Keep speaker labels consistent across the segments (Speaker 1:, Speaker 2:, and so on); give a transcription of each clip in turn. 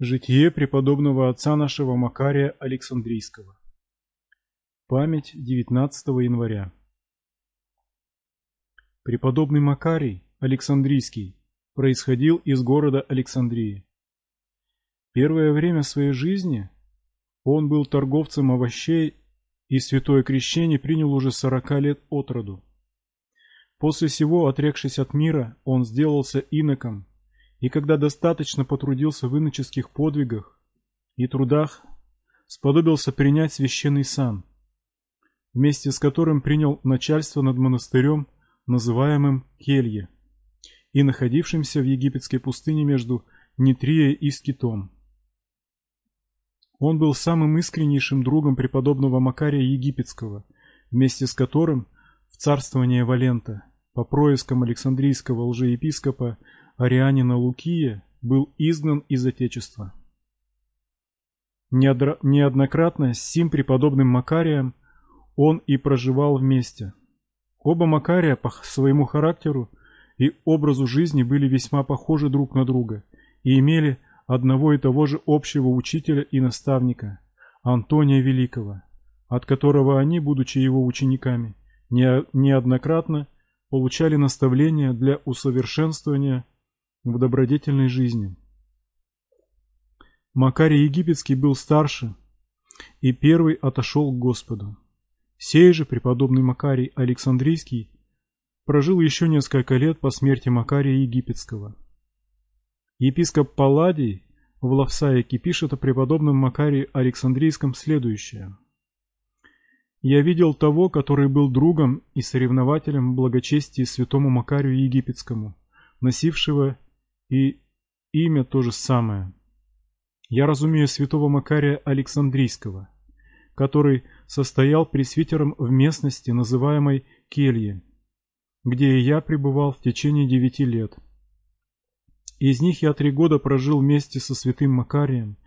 Speaker 1: Житие преподобного отца нашего Макария Александрийского. Память 19 января. Преподобный Макарий Александрийский происходил из города Александрии. Первое время своей жизни он был торговцем овощей и святое крещение принял уже сорока лет от роду. После всего, отрекшись от мира, он сделался иноком и когда достаточно потрудился в иноческих подвигах и трудах, сподобился принять священный сан, вместе с которым принял начальство над монастырем, называемым Келье, и находившимся в египетской пустыне между Нитрией и Скитом. Он был самым искреннейшим другом преподобного Макария Египетского, вместе с которым в царствование Валента по проискам Александрийского лжеепископа Арианина Лукия был изгнан из Отечества. Неоднократно с сим преподобным Макарием он и проживал вместе. Оба Макария по своему характеру и образу жизни были весьма похожи друг на друга и имели одного и того же общего учителя и наставника, Антония Великого, от которого они, будучи его учениками, неоднократно получали наставления для усовершенствования в добродетельной жизни. Макарий Египетский был старше и первый отошел к Господу. Сей же преподобный Макарий Александрийский прожил еще несколько лет по смерти Макария Египетского. Епископ Палладий в Лавсаике пишет о преподобном Макарии Александрийском следующее. «Я видел того, который был другом и соревнователем в благочестии святому Макарию Египетскому, носившего и имя то же самое. Я разумею святого Макария Александрийского, который состоял пресвитером в местности, называемой Келье, где я пребывал в течение девяти лет. Из них я три года прожил вместе со святым Макарием,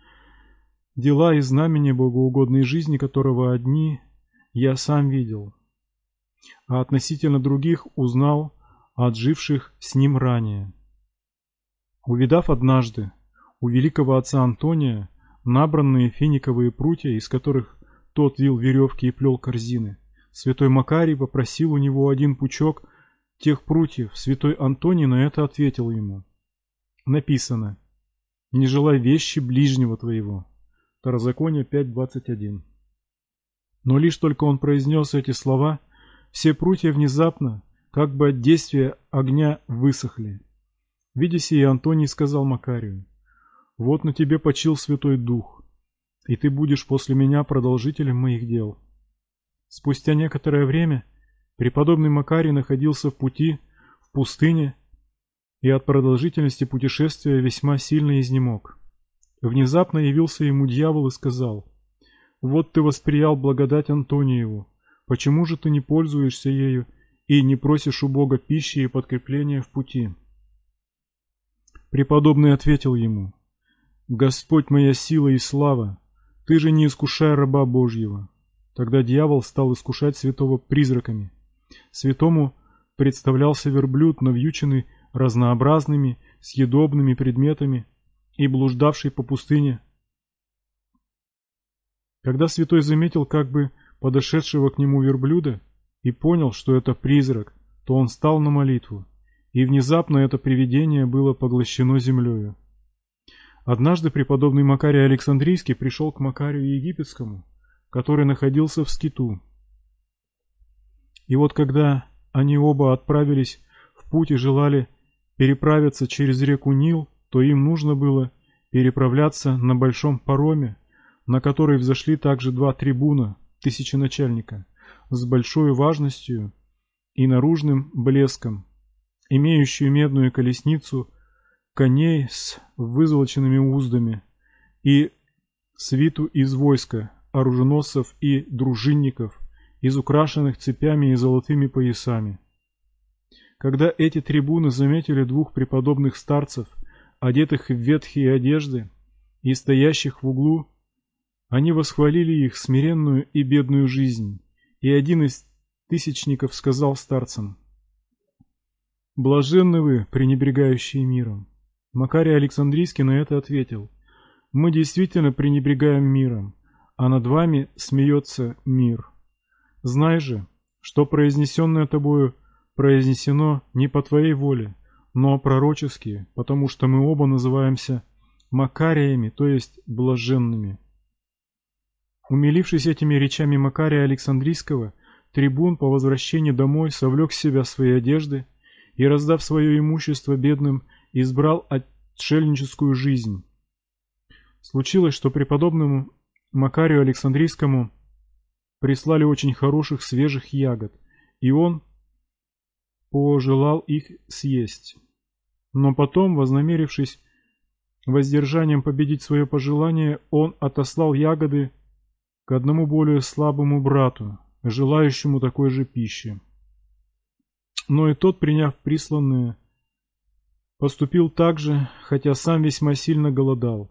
Speaker 1: дела и знамения богоугодной жизни которого одни я сам видел, а относительно других узнал от живших с ним ранее. Увидав однажды у великого отца Антония набранные финиковые прутья, из которых тот вил веревки и плел корзины, святой Макарий попросил у него один пучок тех прутьев. Святой Антоний на это ответил ему. Написано «Не желай вещи ближнего твоего». Второзаконие 5.21 Но лишь только он произнес эти слова, все прутья внезапно, как бы от действия огня, высохли. Видя сие, Антоний сказал Макарию, «Вот на тебе почил Святой Дух, и ты будешь после меня продолжителем моих дел». Спустя некоторое время преподобный Макарий находился в пути, в пустыне, и от продолжительности путешествия весьма сильно изнемог. Внезапно явился ему дьявол и сказал, «Вот ты восприял благодать Антониеву, почему же ты не пользуешься ею и не просишь у Бога пищи и подкрепления в пути?» Преподобный ответил ему, «Господь моя сила и слава, ты же не искушай раба Божьего». Тогда дьявол стал искушать святого призраками. Святому представлялся верблюд, навьюченный разнообразными съедобными предметами и блуждавший по пустыне. Когда святой заметил как бы подошедшего к нему верблюда и понял, что это призрак, то он стал на молитву и внезапно это привидение было поглощено землею. Однажды преподобный Макарий Александрийский пришел к Макарию Египетскому, который находился в скиту. И вот когда они оба отправились в путь и желали переправиться через реку Нил, то им нужно было переправляться на большом пароме, на который взошли также два трибуна, тысяченачальника, с большой важностью и наружным блеском, имеющую медную колесницу, коней с вызолоченными уздами и свиту из войска, оруженосцев и дружинников, из украшенных цепями и золотыми поясами. Когда эти трибуны заметили двух преподобных старцев, одетых в ветхие одежды и стоящих в углу, они восхвалили их смиренную и бедную жизнь, и один из тысячников сказал старцам – Блаженны вы, пренебрегающие миром. Макарий Александрийский на это ответил. мы действительно пренебрегаем миром, а над вами смеется мир. Знай же, что произнесенное тобою произнесено не по твоей воле, но пророчески, потому что мы оба называемся Макариями, то есть блаженными. Умилившись этими речами Макария Александрийского, трибун по возвращении домой совлек с себя свои одежды и, раздав свое имущество бедным, избрал отшельническую жизнь. Случилось, что преподобному Макарию Александрийскому прислали очень хороших свежих ягод, и он пожелал их съесть. Но потом, вознамерившись воздержанием победить свое пожелание, он отослал ягоды к одному более слабому брату, желающему такой же пищи. Но и тот, приняв присланное, поступил так же, хотя сам весьма сильно голодал.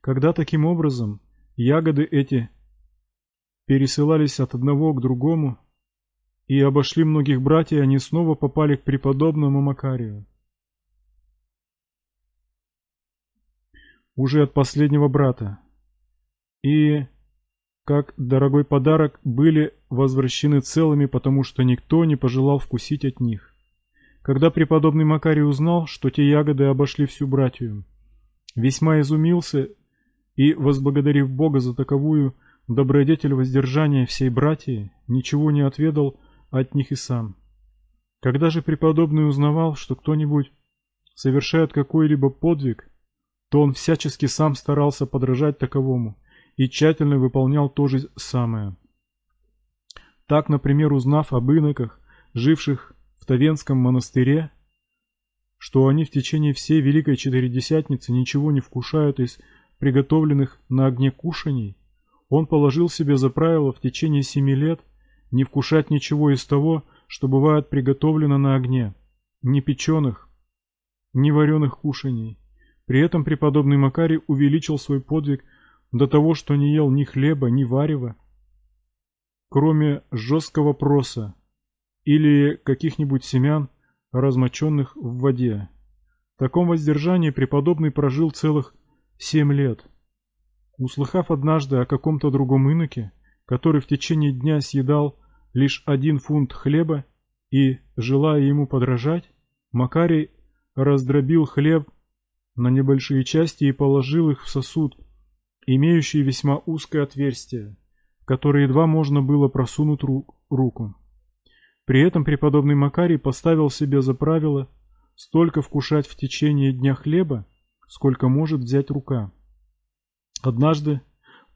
Speaker 1: Когда таким образом ягоды эти пересылались от одного к другому и обошли многих братьев, они снова попали к преподобному Макарию. Уже от последнего брата. И, как дорогой подарок, были возвращены целыми, потому что никто не пожелал вкусить от них. Когда преподобный Макарий узнал, что те ягоды обошли всю братью, весьма изумился и, возблагодарив Бога за таковую добродетель воздержания всей братьи, ничего не отведал от них и сам. Когда же преподобный узнавал, что кто-нибудь совершает какой-либо подвиг, то он всячески сам старался подражать таковому и тщательно выполнял то же самое. Так, например, узнав об иноках, живших в Тавенском монастыре, что они в течение всей Великой Четыредесятницы ничего не вкушают из приготовленных на огне кушаний, он положил себе за правило в течение семи лет не вкушать ничего из того, что бывает приготовлено на огне, ни печеных, ни вареных кушаний. При этом преподобный Макарий увеличил свой подвиг до того, что не ел ни хлеба, ни варева, кроме жесткого проса, или каких-нибудь семян, размоченных в воде. В таком воздержании преподобный прожил целых семь лет. Услыхав однажды о каком-то другом иноке, который в течение дня съедал лишь один фунт хлеба и, желая ему подражать, Макарий раздробил хлеб на небольшие части и положил их в сосуд, имеющий весьма узкое отверстие, в которое едва можно было просунуть руку. При этом преподобный Макарий поставил себе за правило столько вкушать в течение дня хлеба, сколько может взять рука, однажды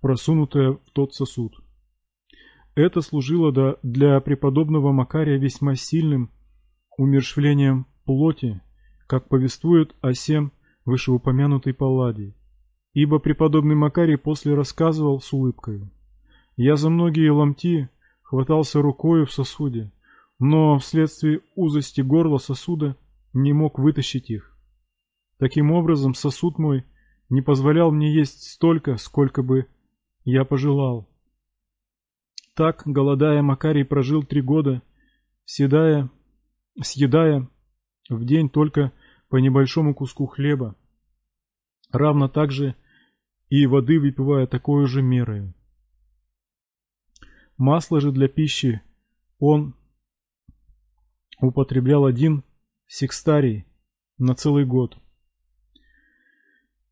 Speaker 1: просунутая в тот сосуд. Это служило для преподобного Макария весьма сильным умершвлением плоти, как повествует о сем вышеупомянутой Палладии. Ибо преподобный Макарий после рассказывал с улыбкой. «Я за многие ломти хватался рукою в сосуде, но вследствие узости горла сосуда не мог вытащить их. Таким образом, сосуд мой не позволял мне есть столько, сколько бы я пожелал. Так, голодая, Макарий прожил три года, седая, съедая в день только по небольшому куску хлеба, равно так же и воды выпивая такой же мерою. Масло же для пищи он употреблял один секстарий на целый год.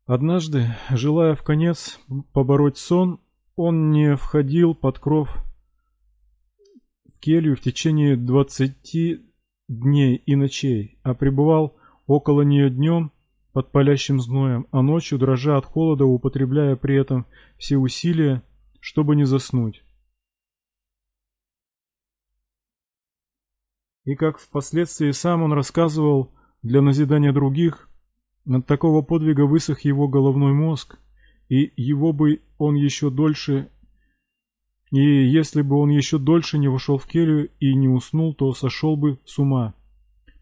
Speaker 1: Однажды, желая в конец побороть сон, он не входил под кров в келью в течение двадцати дней и ночей, а пребывал около нее днем под палящим зноем, а ночью, дрожа от холода, употребляя при этом все усилия, чтобы не заснуть. И как впоследствии сам он рассказывал для назидания других, от такого подвига высох его головной мозг, и его бы он еще дольше... И если бы он еще дольше не вошел в келью и не уснул, то сошел бы с ума.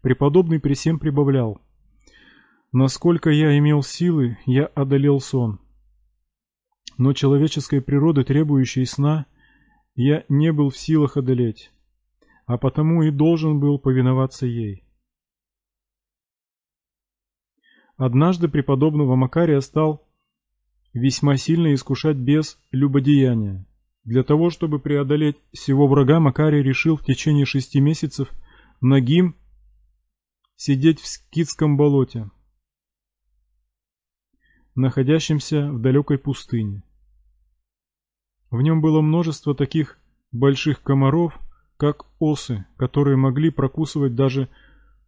Speaker 1: Преподобный при всем прибавлял. Насколько я имел силы, я одолел сон. Но человеческой природы, требующей сна, я не был в силах одолеть а потому и должен был повиноваться ей. Однажды преподобного Макария стал весьма сильно искушать без любодеяния. Для того, чтобы преодолеть всего врага, Макарий решил в течение шести месяцев нагим сидеть в Скидском болоте, находящемся в далекой пустыне. В нем было множество таких больших комаров, как осы, которые могли прокусывать даже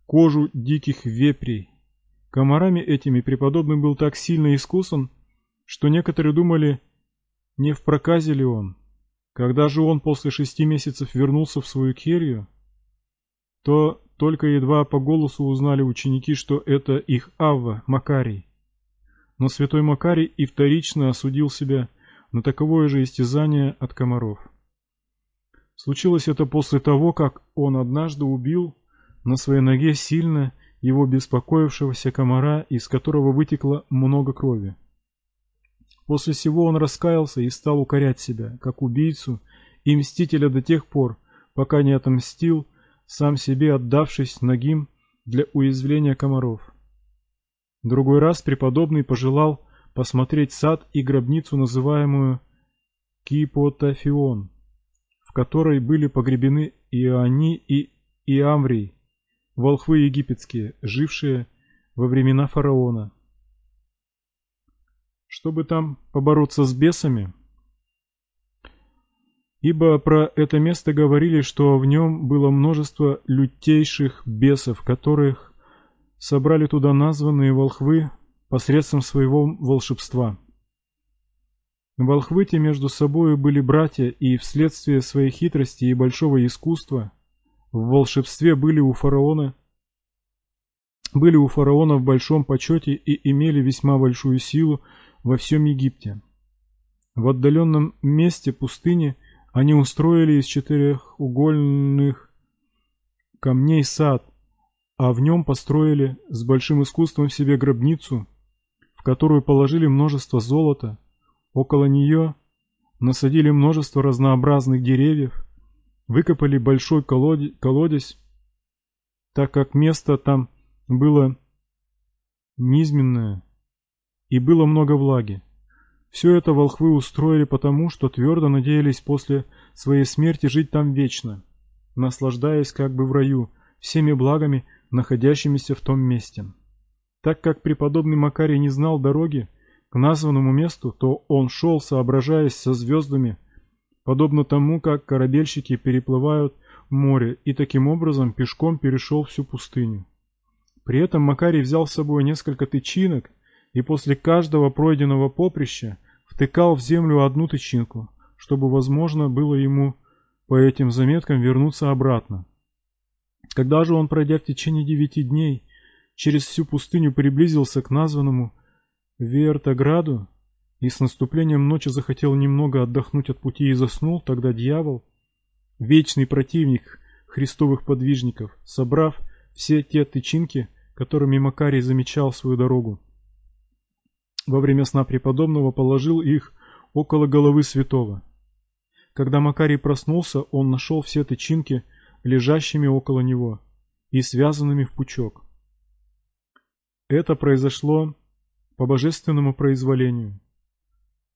Speaker 1: кожу диких вепрей. Комарами этими преподобный был так сильно искусан, что некоторые думали, не в проказе ли он. Когда же он после шести месяцев вернулся в свою келью, то только едва по голосу узнали ученики, что это их Авва, Макарий. Но святой Макарий и вторично осудил себя на таковое же истязание от комаров. Случилось это после того, как он однажды убил на своей ноге сильно его беспокоившегося комара, из которого вытекло много крови. После всего он раскаялся и стал укорять себя, как убийцу и мстителя до тех пор, пока не отомстил, сам себе отдавшись ногим для уязвления комаров. Другой раз преподобный пожелал посмотреть сад и гробницу, называемую Кипотафион, в которой были погребены Иони и Иамрий, волхвы египетские, жившие во времена фараона. Чтобы там побороться с бесами, ибо про это место говорили, что в нем было множество лютейших бесов, которых собрали туда названные волхвы посредством своего волшебства. Волхвы те между собою были братья, и вследствие своей хитрости и большого искусства в волшебстве были у фараона были у фараона в большом почете и имели весьма большую силу во всем Египте. В отдаленном месте пустыни они устроили из четырехугольных камней сад, а в нем построили с большим искусством себе гробницу, в которую положили множество золота, около нее насадили множество разнообразных деревьев, выкопали большой колодец, так как место там было низменное и было много влаги. Все это волхвы устроили потому, что твердо надеялись после своей смерти жить там вечно, наслаждаясь как бы в раю всеми благами, находящимися в том месте. Так как преподобный Макарий не знал дороги к названному месту, то он шел, соображаясь со звездами, подобно тому, как корабельщики переплывают море, и таким образом пешком перешел всю пустыню. При этом Макарий взял с собой несколько тычинок и после каждого пройденного поприща втыкал в землю одну тычинку, чтобы возможно было ему по этим заметкам вернуться обратно. Когда же он, пройдя в течение девяти дней, через всю пустыню приблизился к названному Вертограду и с наступлением ночи захотел немного отдохнуть от пути и заснул, тогда дьявол, вечный противник христовых подвижников, собрав все те тычинки, которыми Макарий замечал свою дорогу, во время сна преподобного положил их около головы святого. Когда Макарий проснулся, он нашел все тычинки, лежащими около него и связанными в пучок. Это произошло по божественному произволению,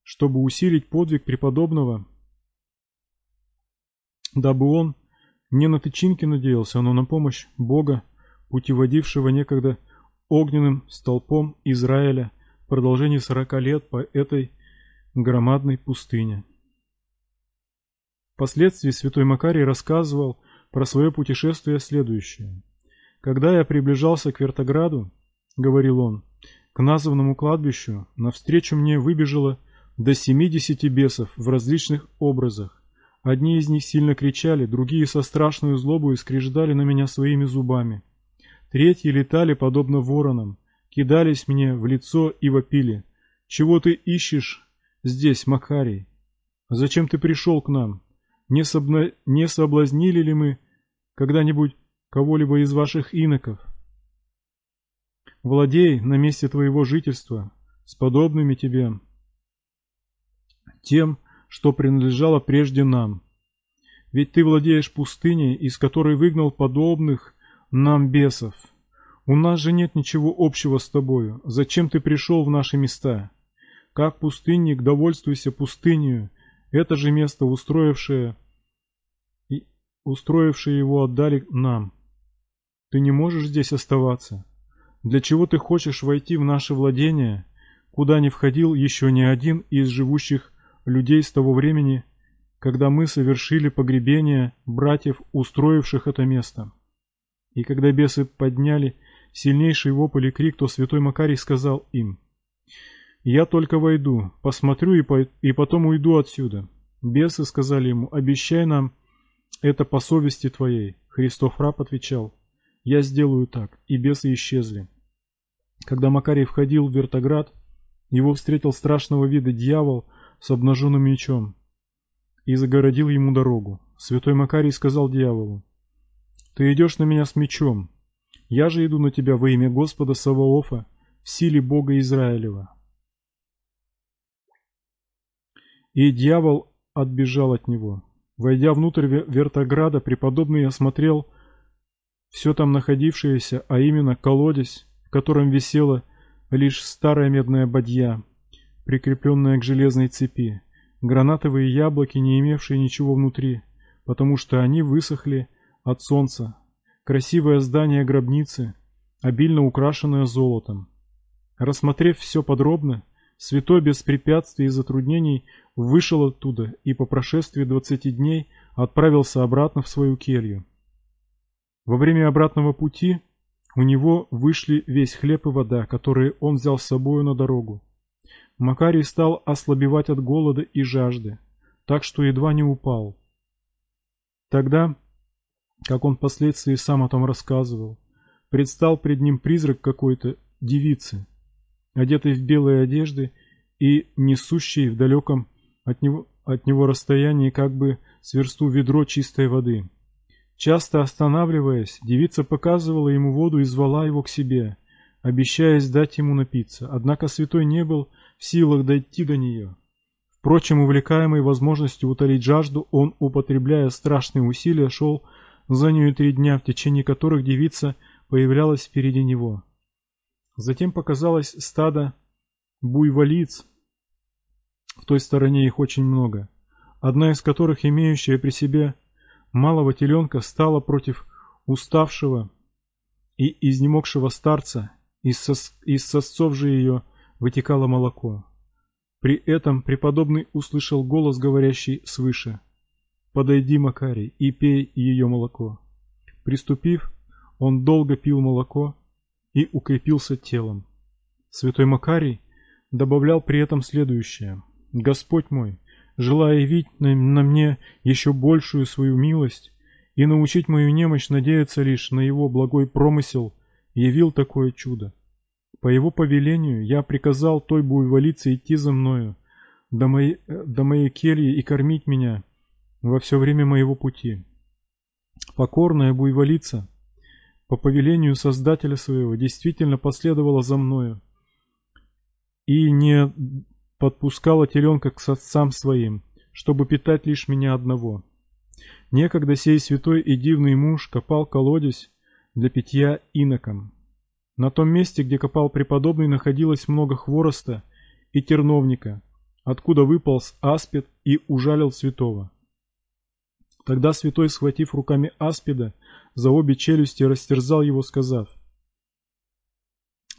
Speaker 1: чтобы усилить подвиг преподобного, дабы он не на тычинки надеялся, но на помощь Бога, путеводившего некогда огненным столпом Израиля в продолжении сорока лет по этой громадной пустыне. Впоследствии святой Макарий рассказывал про свое путешествие следующее. Когда я приближался к Вертограду, говорил он, к названному кладбищу, навстречу мне выбежало до семидесяти бесов в различных образах. Одни из них сильно кричали, другие со страшной злобой скреждали на меня своими зубами. Третьи летали подобно воронам, кидались мне в лицо и вопили. «Чего ты ищешь здесь, Макарий? Зачем ты пришел к нам? Не, собна... не соблазнили ли мы когда-нибудь кого-либо из ваших иноков? Владей на месте твоего жительства с подобными тебе, тем, что принадлежало прежде нам. Ведь ты владеешь пустыней, из которой выгнал подобных нам бесов. У нас же нет ничего общего с тобою. Зачем ты пришел в наши места? Как пустынник, довольствуйся пустынью. Это же место, устроившее, и устроившее его, отдали нам. Ты не можешь здесь оставаться. Для чего ты хочешь войти в наше владение, куда не входил еще ни один из живущих людей с того времени, когда мы совершили погребение братьев, устроивших это место. И когда бесы подняли сильнейший вопль и крик, то святой Макарий сказал им, «Я только войду, посмотрю и, по и потом уйду отсюда». Бесы сказали ему, «Обещай нам это по совести твоей». Христов раб отвечал, «Я сделаю так». И бесы исчезли. Когда Макарий входил в Вертоград, его встретил страшного вида дьявол с обнаженным мечом и загородил ему дорогу. Святой Макарий сказал дьяволу, «Ты идешь на меня с мечом, я же иду на тебя во имя Господа Саваофа, в силе Бога Израилева». И дьявол отбежал от него. Войдя внутрь Вертограда, преподобный осмотрел все там находившееся, а именно колодец, в котором висела лишь старая медная бадья, прикрепленная к железной цепи гранатовые яблоки, не имевшие ничего внутри, потому что они высохли от солнца, красивое здание гробницы, обильно украшенное золотом. Рассмотрев все подробно, святой без препятствий и затруднений вышел оттуда и по прошествии двадцати дней отправился обратно в свою келью. Во время обратного пути у него вышли весь хлеб и вода, которые он взял с собою на дорогу. Макарий стал ослабевать от голода и жажды, так что едва не упал. Тогда, как он впоследствии сам о том рассказывал, предстал пред ним призрак какой-то девицы, одетой в белые одежды и несущей в далеком от него, от него расстоянии как бы сверсту ведро чистой воды. Часто останавливаясь, девица показывала ему воду и звала его к себе, обещая дать ему напиться. Однако святой не был в силах дойти до нее. Впрочем, увлекаемый возможностью утолить жажду, он, употребляя страшные усилия, шел за нею три дня, в течение которых девица появлялась впереди него. Затем показалось стадо буйволиц, в той стороне их очень много, одна из которых, имеющая при себе малого теленка, стала против уставшего и изнемогшего старца, из, сос, из сосцов же ее вытекало молоко. При этом преподобный услышал голос, говорящий свыше. «Подойди, Макарий, и пей ее молоко». Приступив, он долго пил молоко и укрепился телом. Святой Макарий добавлял при этом следующее. «Господь мой, желая явить на, мне еще большую свою милость и научить мою немощь надеяться лишь на его благой промысел, явил такое чудо. По его повелению я приказал той буйволице идти за мною до моей, до моей кельи и кормить меня во все время моего пути. Покорная буйволица по повелению Создателя своего действительно последовала за мною и не подпускала теленка к отцам своим, чтобы питать лишь меня одного. Некогда сей святой и дивный муж копал колодец для питья инокам. На том месте, где копал преподобный, находилось много хвороста и терновника, откуда выполз аспид и ужалил святого. Тогда святой, схватив руками аспида, за обе челюсти растерзал его, сказав,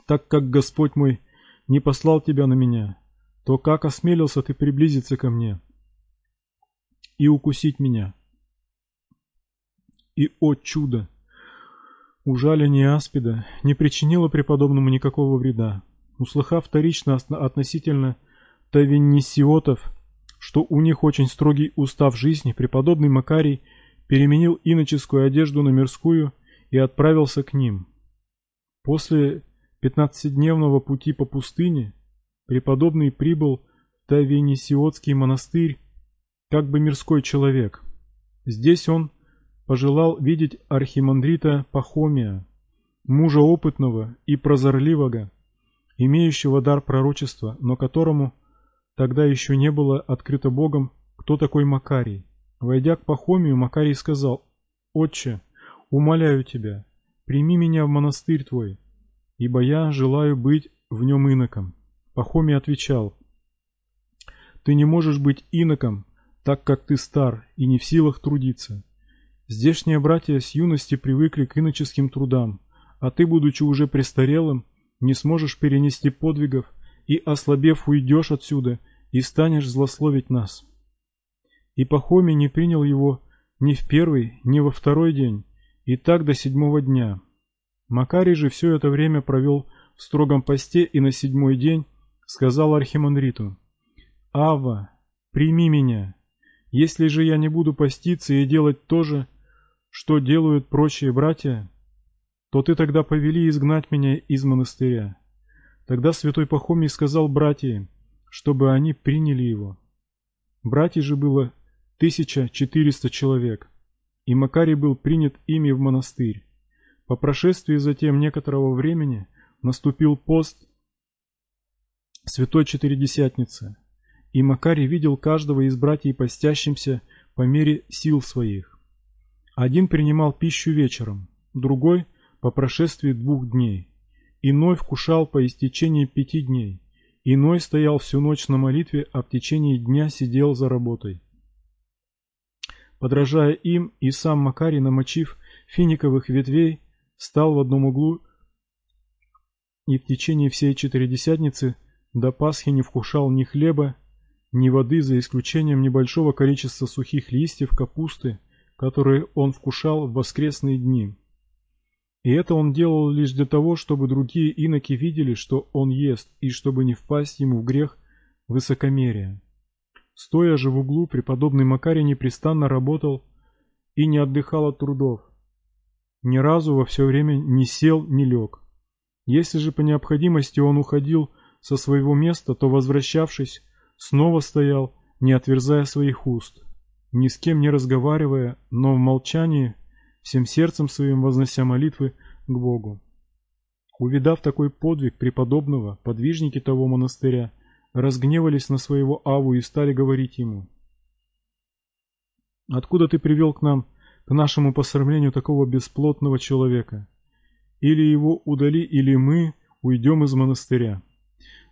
Speaker 1: «Так как Господь мой не послал тебя на меня, то как осмелился ты приблизиться ко мне и укусить меня?» И, о чудо! Ужаление аспида не причинило преподобному никакого вреда. Услыхав вторично относительно тавеннисиотов, что у них очень строгий устав жизни, преподобный Макарий переменил иноческую одежду на мирскую и отправился к ним. После пятнадцатидневного пути по пустыне преподобный прибыл в Тавенисиотский монастырь как бы мирской человек. Здесь он пожелал видеть архимандрита Пахомия, мужа опытного и прозорливого, имеющего дар пророчества, но которому тогда еще не было открыто Богом, кто такой Макарий. Войдя к Пахомию, Макарий сказал, «Отче, умоляю тебя, прими меня в монастырь твой, ибо я желаю быть в нем иноком». Пахомий отвечал, ты не можешь быть иноком, так как ты стар и не в силах трудиться. Здешние братья с юности привыкли к иноческим трудам, а ты, будучи уже престарелым, не сможешь перенести подвигов и, ослабев, уйдешь отсюда и станешь злословить нас». И Пахомий не принял его ни в первый, ни во второй день, и так до седьмого дня. Макарий же все это время провел в строгом посте и на седьмой день сказал Архимандриту, «Ава, прими меня. Если же я не буду поститься и делать то же, что делают прочие братья, то ты тогда повели изгнать меня из монастыря». Тогда святой Пахомий сказал братьям, чтобы они приняли его. Братьев же было 1400 человек, и Макарий был принят ими в монастырь. По прошествии затем некоторого времени наступил пост Святой Четыредесятницы, и Макарий видел каждого из братьев постящимся по мере сил своих. Один принимал пищу вечером, другой – по прошествии двух дней, иной вкушал по истечении пяти дней, иной стоял всю ночь на молитве, а в течение дня сидел за работой. Подражая им, и сам Макарий, намочив финиковых ветвей, стал в одном углу и в течение всей четыредесятницы до Пасхи не вкушал ни хлеба, ни воды, за исключением небольшого количества сухих листьев капусты, которые он вкушал в воскресные дни. И это он делал лишь для того, чтобы другие иноки видели, что он ест, и чтобы не впасть ему в грех высокомерия. Стоя же в углу, преподобный Макарий непрестанно работал и не отдыхал от трудов. Ни разу во все время не сел, не лег. Если же по необходимости он уходил со своего места, то, возвращавшись, снова стоял, не отверзая своих уст, ни с кем не разговаривая, но в молчании, всем сердцем своим вознося молитвы к Богу. Увидав такой подвиг преподобного, подвижники того монастыря – разгневались на своего Аву и стали говорить ему. «Откуда ты привел к нам, к нашему посрамлению такого бесплотного человека? Или его удали, или мы уйдем из монастыря».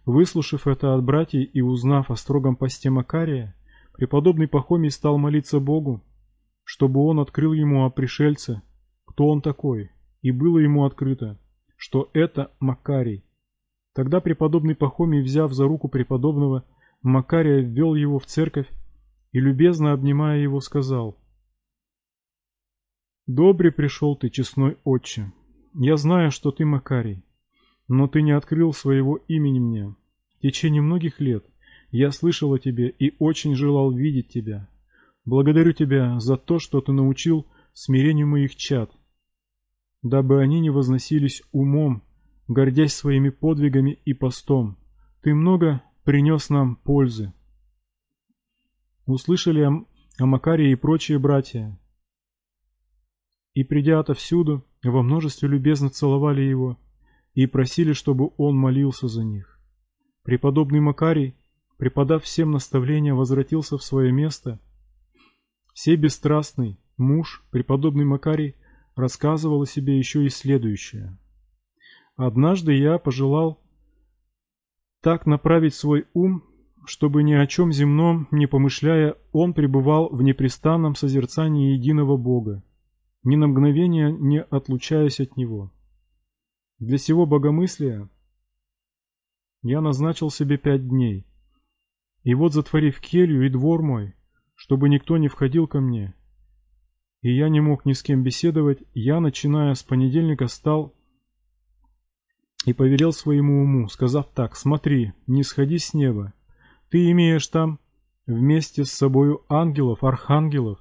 Speaker 1: Выслушав это от братьев и узнав о строгом посте Макария, преподобный Пахомий стал молиться Богу, чтобы он открыл ему о пришельце, кто он такой, и было ему открыто, что это Макарий, Тогда преподобный Пахомий, взяв за руку преподобного, Макария ввел его в церковь и, любезно обнимая его, сказал, «Добре пришел ты, честной отче. Я знаю, что ты Макарий, но ты не открыл своего имени мне. В течение многих лет я слышал о тебе и очень желал видеть тебя. Благодарю тебя за то, что ты научил смирению моих чад, дабы они не возносились умом гордясь своими подвигами и постом. Ты много принес нам пользы. Услышали о, о Макарии и прочие братья. И придя отовсюду, во множестве любезно целовали его и просили, чтобы он молился за них. Преподобный Макарий, преподав всем наставления, возвратился в свое место. Сей бесстрастный муж, преподобный Макарий, рассказывал о себе еще и следующее. Однажды я пожелал так направить свой ум, чтобы ни о чем земном не помышляя, он пребывал в непрестанном созерцании единого Бога, ни на мгновение не отлучаясь от Него. Для сего богомыслия я назначил себе пять дней. И вот, затворив келью и двор мой, чтобы никто не входил ко мне, и я не мог ни с кем беседовать, я, начиная с понедельника, стал и повелел своему уму, сказав так, «Смотри, не сходи с неба. Ты имеешь там вместе с собою ангелов, архангелов,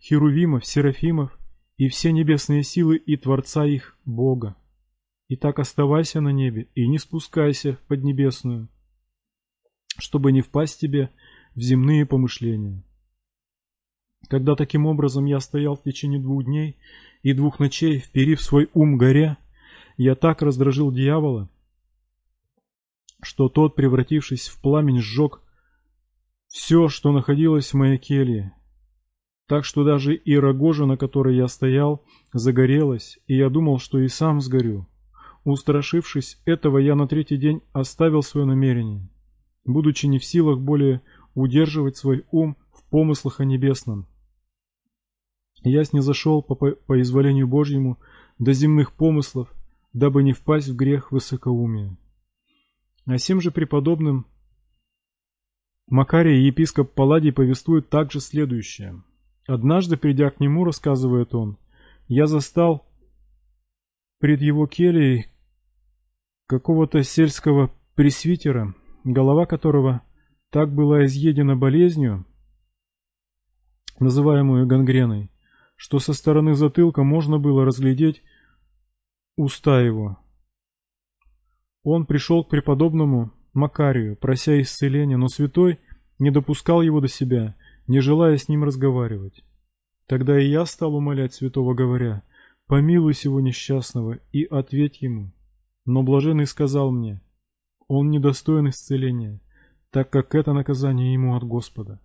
Speaker 1: херувимов, серафимов и все небесные силы и Творца их Бога. И так оставайся на небе и не спускайся в Поднебесную, чтобы не впасть тебе в земные помышления». Когда таким образом я стоял в течение двух дней и двух ночей, вперив свой ум горе, я так раздражил дьявола, что тот, превратившись в пламень, сжег все, что находилось в моей келье. Так что даже и рогожа, на которой я стоял, загорелась, и я думал, что и сам сгорю. Устрашившись этого, я на третий день оставил свое намерение. Будучи не в силах более удерживать свой ум в помыслах о небесном. Я снизошел по, по изволению Божьему до земных помыслов, дабы не впасть в грех высокоумия. А всем же преподобным Макарий епископ Палладий повествует также следующее. Однажды, придя к нему, рассказывает он, я застал пред его кельей какого-то сельского пресвитера, голова которого так была изъедена болезнью, называемую гангреной, что со стороны затылка можно было разглядеть уста его. Он пришел к преподобному Макарию, прося исцеления, но святой не допускал его до себя, не желая с ним разговаривать. Тогда и я стал умолять святого, говоря, «Помилуй сего несчастного и ответь ему». Но блаженный сказал мне, «Он недостоин исцеления, так как это наказание ему от Господа.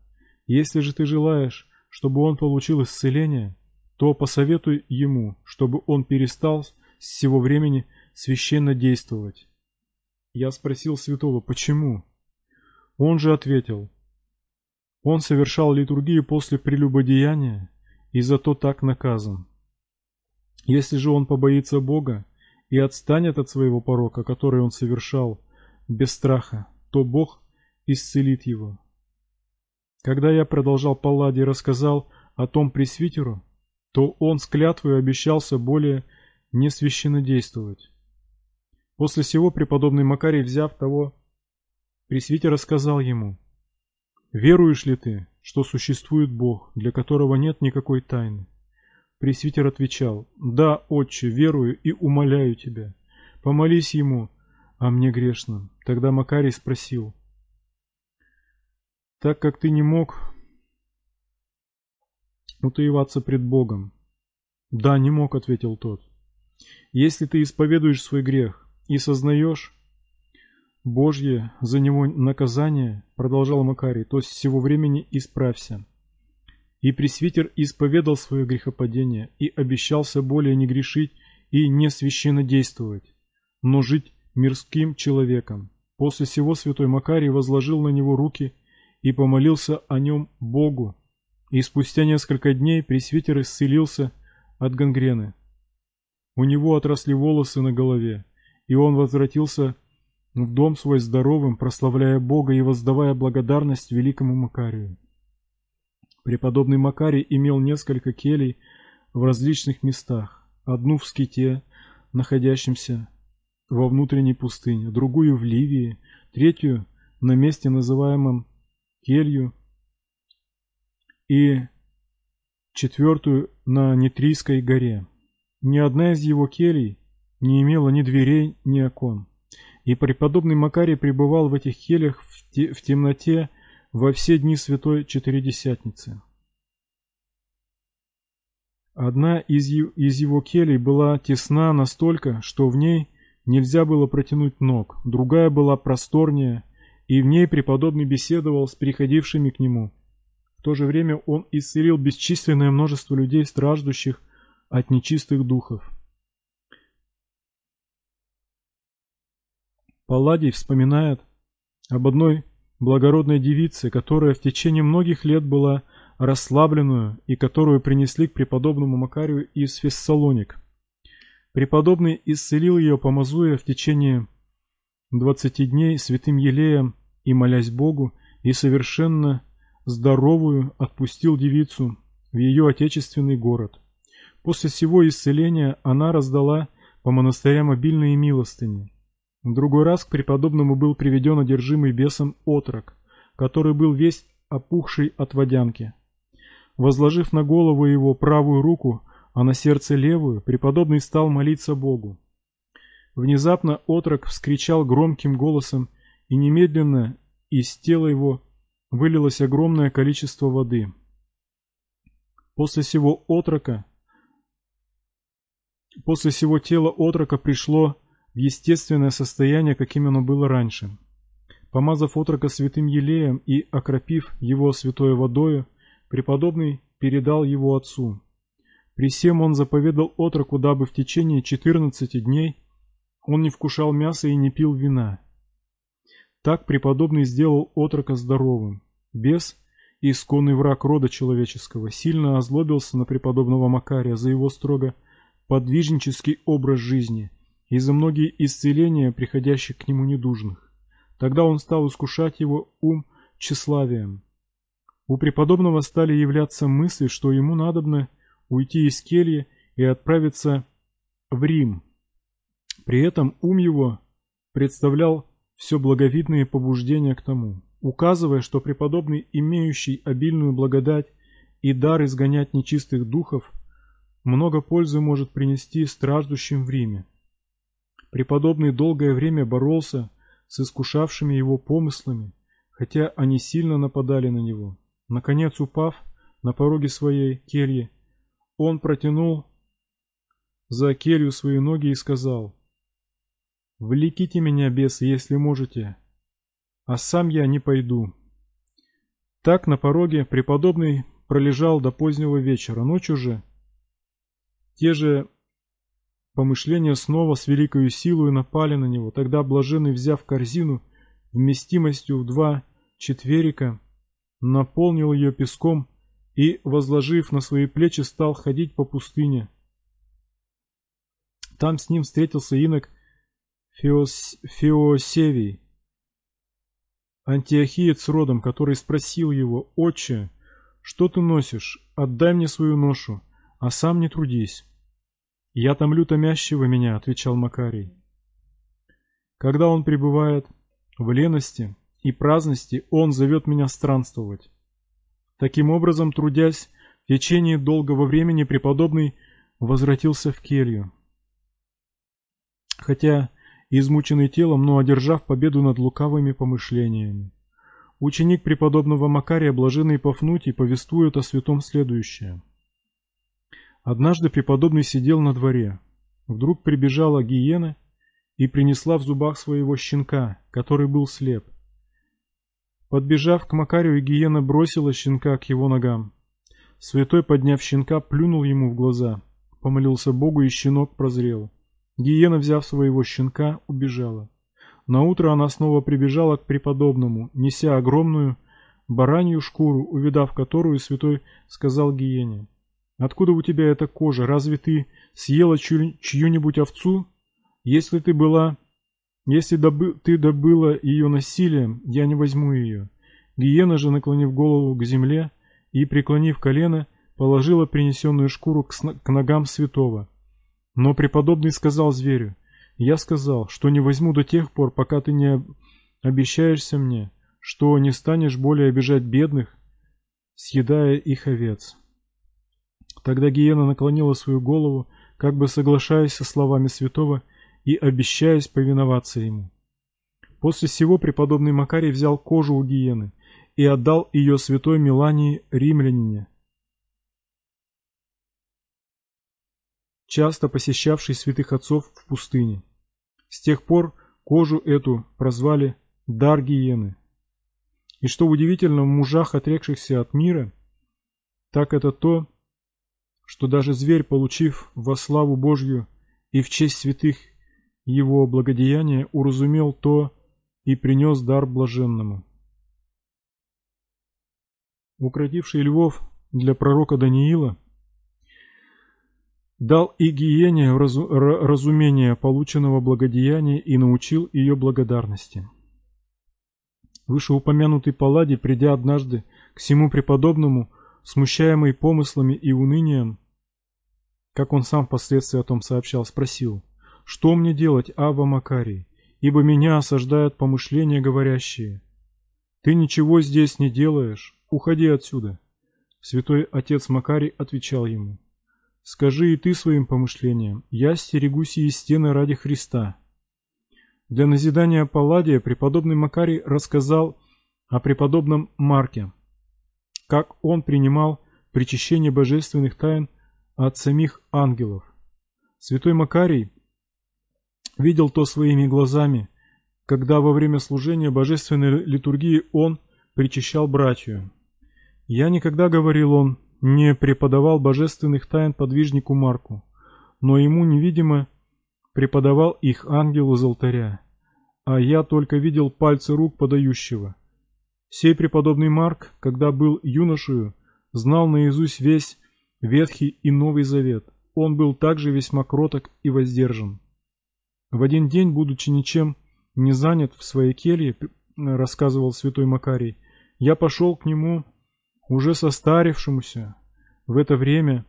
Speaker 1: Если же ты желаешь, чтобы он получил исцеление, то посоветуй ему, чтобы он перестал с сего времени священно действовать. Я спросил святого, почему? Он же ответил, он совершал литургию после прелюбодеяния и зато так наказан. Если же он побоится Бога и отстанет от своего порока, который он совершал, без страха, то Бог исцелит его. Когда я продолжал Палладий рассказал о том пресвитеру, то он с клятвой обещался более не священно действовать. После сего преподобный Макарий, взяв того, пресвитера сказал ему, «Веруешь ли ты, что существует Бог, для которого нет никакой тайны?» Пресвитер отвечал, «Да, отче, верую и умоляю тебя. Помолись ему, а мне грешно». Тогда Макарий спросил, «Так как ты не мог утаиваться пред Богом?» «Да, не мог», — ответил тот. «Если ты исповедуешь свой грех, и сознаешь Божье за него наказание, продолжал Макарий, то с всего времени исправься. И пресвитер исповедал свое грехопадение и обещался более не грешить и не священно действовать, но жить мирским человеком. После всего святой Макарий возложил на него руки и помолился о нем Богу, и спустя несколько дней пресвитер исцелился от гангрены. У него отросли волосы на голове, и он возвратился в дом свой здоровым, прославляя Бога и воздавая благодарность великому Макарию. Преподобный Макарий имел несколько келей в различных местах, одну в Ските, находящемся во внутренней пустыне, другую в Ливии, третью на месте, называемом Келью, и четвертую на Нитрийской горе. Ни одна из его келей не имела ни дверей, ни окон. И преподобный Макарий пребывал в этих келях в, те, в темноте во все дни Святой Четыредесятницы. Одна из, из его келей была тесна настолько, что в ней нельзя было протянуть ног, другая была просторнее, и в ней преподобный беседовал с приходившими к нему. В то же время он исцелил бесчисленное множество людей, страждущих от нечистых духов. Палладий вспоминает об одной благородной девице, которая в течение многих лет была расслабленную и которую принесли к преподобному Макарию из Фессалоник. Преподобный исцелил ее, помазуя в течение двадцати дней святым елеем и молясь Богу, и совершенно здоровую отпустил девицу в ее отечественный город. После всего исцеления она раздала по монастырям обильные милостыни. В другой раз к преподобному был приведен одержимый бесом отрок, который был весь опухший от водянки. Возложив на голову его правую руку, а на сердце левую, преподобный стал молиться Богу. Внезапно отрок вскричал громким голосом, и немедленно из тела его вылилось огромное количество воды. После всего отрока, после всего тела отрока пришло в естественное состояние, каким оно было раньше. Помазав отрока святым елеем и окропив его святой водою, преподобный передал его отцу. При всем он заповедал отроку, дабы в течение четырнадцати дней он не вкушал мяса и не пил вина. Так преподобный сделал отрока здоровым. Бес, исконный враг рода человеческого, сильно озлобился на преподобного Макария за его строго подвижнический образ жизни и за многие исцеления, приходящих к нему недужных. Тогда он стал искушать его ум тщеславием. У преподобного стали являться мысли, что ему надобно уйти из кельи и отправиться в Рим. При этом ум его представлял все благовидные побуждения к тому, указывая, что преподобный, имеющий обильную благодать и дар изгонять нечистых духов, много пользы может принести страждущим в Риме. Преподобный долгое время боролся с искушавшими его помыслами, хотя они сильно нападали на него. Наконец, упав на пороге своей кельи, он протянул за келью свои ноги и сказал, «Влеките меня, бесы, если можете, а сам я не пойду». Так на пороге преподобный пролежал до позднего вечера. Ночью же те же помышления снова с великою силой напали на него. Тогда блаженный, взяв корзину вместимостью в два четверика, наполнил ее песком и, возложив на свои плечи, стал ходить по пустыне. Там с ним встретился инок Феос... Феосевий, антиохиец родом, который спросил его, «Отче, что ты носишь? Отдай мне свою ношу, а сам не трудись». «Я томлю томящего меня», — отвечал Макарий. Когда он пребывает в лености и праздности, он зовет меня странствовать. Таким образом, трудясь в течение долгого времени, преподобный возвратился в келью. Хотя измученный телом, но одержав победу над лукавыми помышлениями. Ученик преподобного Макария, блаженный Пафнутий, повествует о святом следующее. Однажды преподобный сидел на дворе. Вдруг прибежала гиена и принесла в зубах своего щенка, который был слеп. Подбежав к Макарию, гиена бросила щенка к его ногам. Святой, подняв щенка, плюнул ему в глаза, помолился Богу, и щенок прозрел. Гиена, взяв своего щенка, убежала. На утро она снова прибежала к преподобному, неся огромную баранью шкуру, увидав которую святой сказал гиене. «Откуда у тебя эта кожа? Разве ты съела чью-нибудь овцу? Если ты была если добы, ты добыла ее насилием, я не возьму ее. Гиена же, наклонив голову к земле и, преклонив колено, положила принесенную шкуру к, к ногам святого. Но преподобный сказал зверю, «Я сказал, что не возьму до тех пор, пока ты не обещаешься мне, что не станешь более обижать бедных, съедая их овец». Тогда Гиена наклонила свою голову, как бы соглашаясь со словами святого, и обещаясь повиноваться ему. После всего преподобный Макарий взял кожу у гиены и отдал ее святой Милании римлянине, часто посещавшей святых отцов в пустыне. С тех пор кожу эту прозвали «дар гиены». И что удивительно, в мужах, отрекшихся от мира, так это то, что даже зверь, получив во славу Божью и в честь святых его благодеяние уразумел то и принес дар блаженному. Укротивший львов для пророка Даниила дал и гиене разумение полученного благодеяния и научил ее благодарности. Вышеупомянутый Палладий, придя однажды к всему преподобному, смущаемый помыслами и унынием, как он сам впоследствии о том сообщал, спросил, что мне делать, Ава Макарий? Ибо меня осаждают помышления говорящие. Ты ничего здесь не делаешь, уходи отсюда. Святой отец Макарий отвечал ему. Скажи и ты своим помышлениям, я стерегусь и стены ради Христа. Для назидания Палладия преподобный Макарий рассказал о преподобном Марке, как он принимал причащение божественных тайн от самих ангелов. Святой Макарий видел то своими глазами, когда во время служения божественной литургии он причащал братью. Я никогда, говорил он, не преподавал божественных тайн подвижнику Марку, но ему невидимо преподавал их ангел из алтаря, а я только видел пальцы рук подающего. Сей преподобный Марк, когда был юношею, знал наизусть весь Ветхий и Новый Завет. Он был также весьма кроток и воздержан. В один день, будучи ничем не занят в своей келье, рассказывал святой Макарий, я пошел к нему, уже состарившемуся в это время,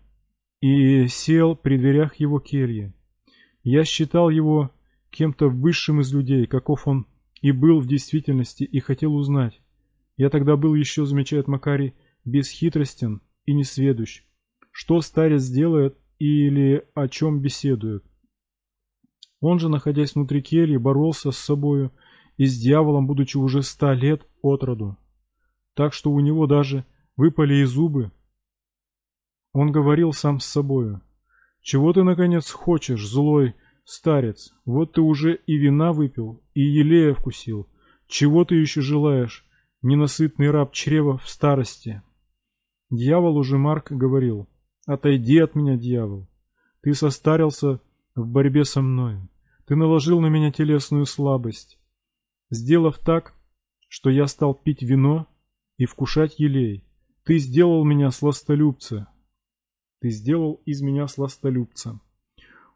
Speaker 1: и сел при дверях его кельи. Я считал его кем-то высшим из людей, каков он и был в действительности, и хотел узнать. Я тогда был еще, замечает Макарий, бесхитростен и несведущ. Что старец делает или о чем беседует? Он же, находясь внутри кельи, боролся с собою и с дьяволом, будучи уже ста лет от роду. Так что у него даже выпали и зубы. Он говорил сам с собою. «Чего ты, наконец, хочешь, злой старец? Вот ты уже и вина выпил, и елея вкусил. Чего ты еще желаешь, ненасытный раб чрева в старости?» Дьявол уже Марк говорил. «Отойди от меня, дьявол. Ты состарился в борьбе со мною. Ты наложил на меня телесную слабость, сделав так, что я стал пить вино и вкушать елей. Ты сделал меня сластолюбца. Ты сделал из меня сластолюбца.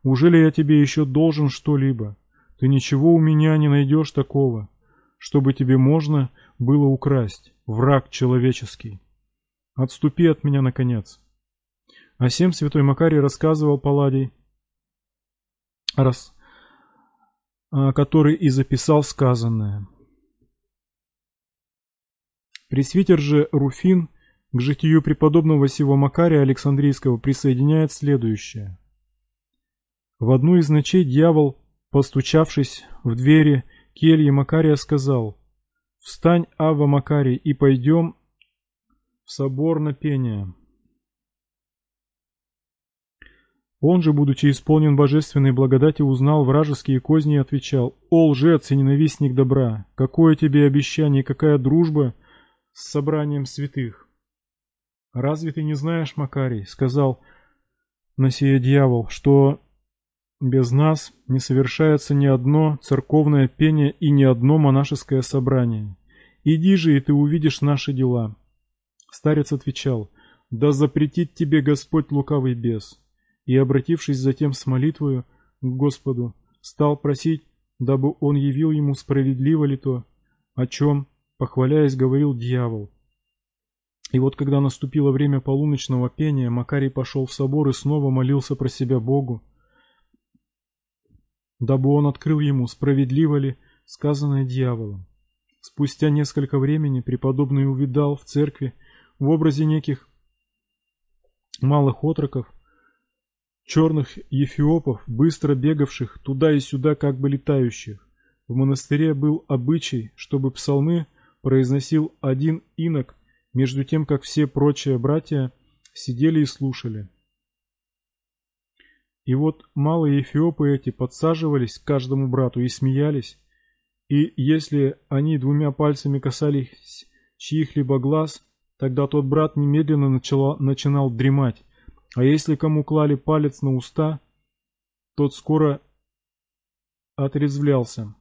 Speaker 1: Уже ли я тебе еще должен что-либо? Ты ничего у меня не найдешь такого, чтобы тебе можно было украсть, враг человеческий. Отступи от меня, наконец. А всем святой Макарий рассказывал Палладий, раз, а, который и записал сказанное. Пресвитер же Руфин к житию преподобного сего Макария Александрийского присоединяет следующее. В одну из ночей дьявол, постучавшись в двери кельи Макария, сказал «Встань, Ава Макарий, и пойдем в собор на пение». Он же, будучи исполнен божественной благодати, узнал вражеские козни и отвечал, «О, лжец и ненавистник добра! Какое тебе обещание, какая дружба с собранием святых!» «Разве ты не знаешь, Макарий, — сказал на сие дьявол, — что без нас не совершается ни одно церковное пение и ни одно монашеское собрание. Иди же, и ты увидишь наши дела». Старец отвечал, «Да запретит тебе Господь лукавый бес» и, обратившись затем с молитвою к Господу, стал просить, дабы он явил ему справедливо ли то, о чем, похваляясь, говорил дьявол. И вот когда наступило время полуночного пения, Макарий пошел в собор и снова молился про себя Богу, дабы он открыл ему, справедливо ли сказанное дьяволом. Спустя несколько времени преподобный увидал в церкви в образе неких малых отроков черных ефиопов, быстро бегавших туда и сюда, как бы летающих. В монастыре был обычай, чтобы псалмы произносил один инок, между тем, как все прочие братья сидели и слушали. И вот малые эфиопы эти подсаживались к каждому брату и смеялись, и если они двумя пальцами касались чьих-либо глаз, тогда тот брат немедленно начала, начинал дремать, а если кому клали палец на уста, тот скоро отрезвлялся.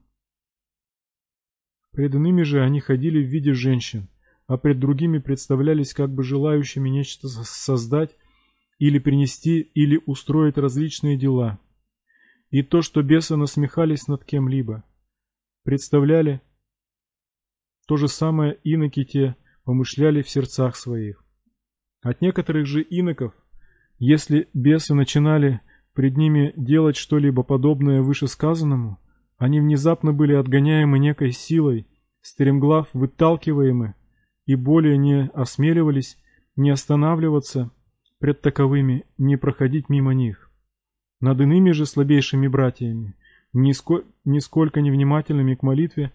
Speaker 1: Пред иными же они ходили в виде женщин, а пред другими представлялись как бы желающими нечто создать или принести, или устроить различные дела. И то, что бесы насмехались над кем-либо, представляли, то же самое иноки те помышляли в сердцах своих. От некоторых же иноков если бесы начинали пред ними делать что-либо подобное вышесказанному, они внезапно были отгоняемы некой силой, стремглав выталкиваемы, и более не осмеливались не останавливаться пред таковыми, не проходить мимо них. Над иными же слабейшими братьями, ниско, нисколько невнимательными к молитве,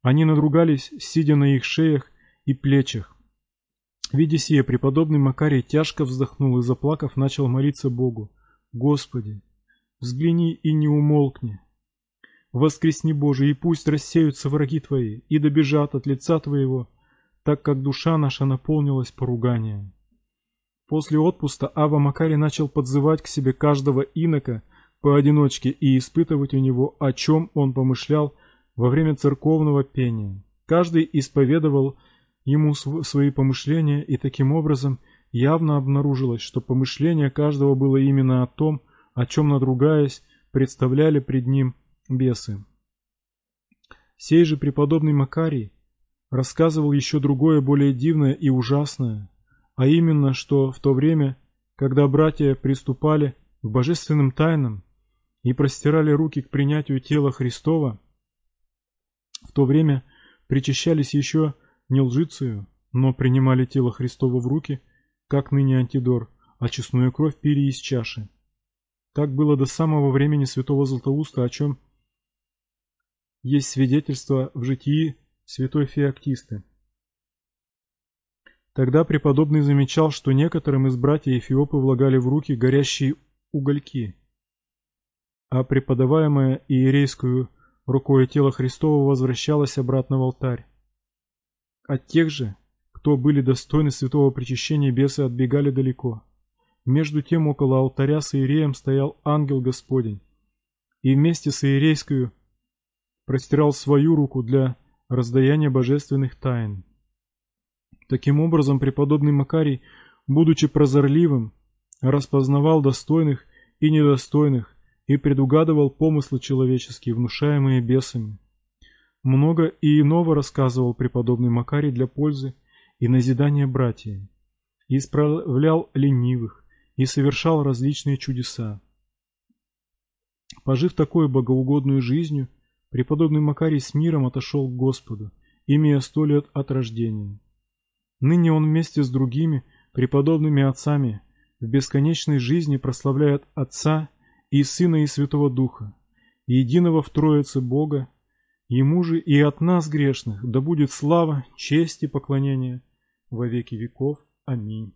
Speaker 1: они надругались, сидя на их шеях и плечах, Видя сие, преподобный Макарий тяжко вздохнул и, заплакав, начал молиться Богу. «Господи, взгляни и не умолкни. Воскресни, Боже, и пусть рассеются враги Твои и добежат от лица Твоего, так как душа наша наполнилась поруганием». После отпуска Ава Макарий начал подзывать к себе каждого инока поодиночке и испытывать у него, о чем он помышлял во время церковного пения. Каждый исповедовал ему свои помышления, и таким образом явно обнаружилось, что помышление каждого было именно о том, о чем, надругаясь, представляли пред ним бесы. Сей же преподобный Макарий рассказывал еще другое более дивное и ужасное, а именно, что в то время, когда братья приступали к божественным тайнам и простирали руки к принятию тела Христова, в то время причащались еще не лжицею, но принимали тело Христово в руки, как ныне антидор, а честную кровь пили из чаши. Так было до самого времени святого Златоуста, о чем есть свидетельство в житии святой Феоктисты. Тогда преподобный замечал, что некоторым из братьев Эфиопы влагали в руки горящие угольки, а преподаваемое иерейскую рукой тело Христово возвращалось обратно в алтарь. От тех же, кто были достойны святого причащения, бесы отбегали далеко. Между тем около алтаря с иереем стоял ангел Господень, и вместе с иерейскую простирал свою руку для раздаяния божественных тайн. Таким образом, преподобный Макарий, будучи прозорливым, распознавал достойных и недостойных и предугадывал помыслы человеческие, внушаемые бесами. Много и иного рассказывал преподобный Макарий для пользы и назидания братьев, и исправлял ленивых, и совершал различные чудеса. Пожив такой богоугодную жизнью, преподобный Макарий с миром отошел к Господу, имея сто лет от рождения. Ныне он вместе с другими преподобными отцами в бесконечной жизни прославляет Отца и Сына и Святого Духа, единого в Троице Бога, Ему же и от нас грешных да будет слава, честь и поклонение во веки веков. Аминь.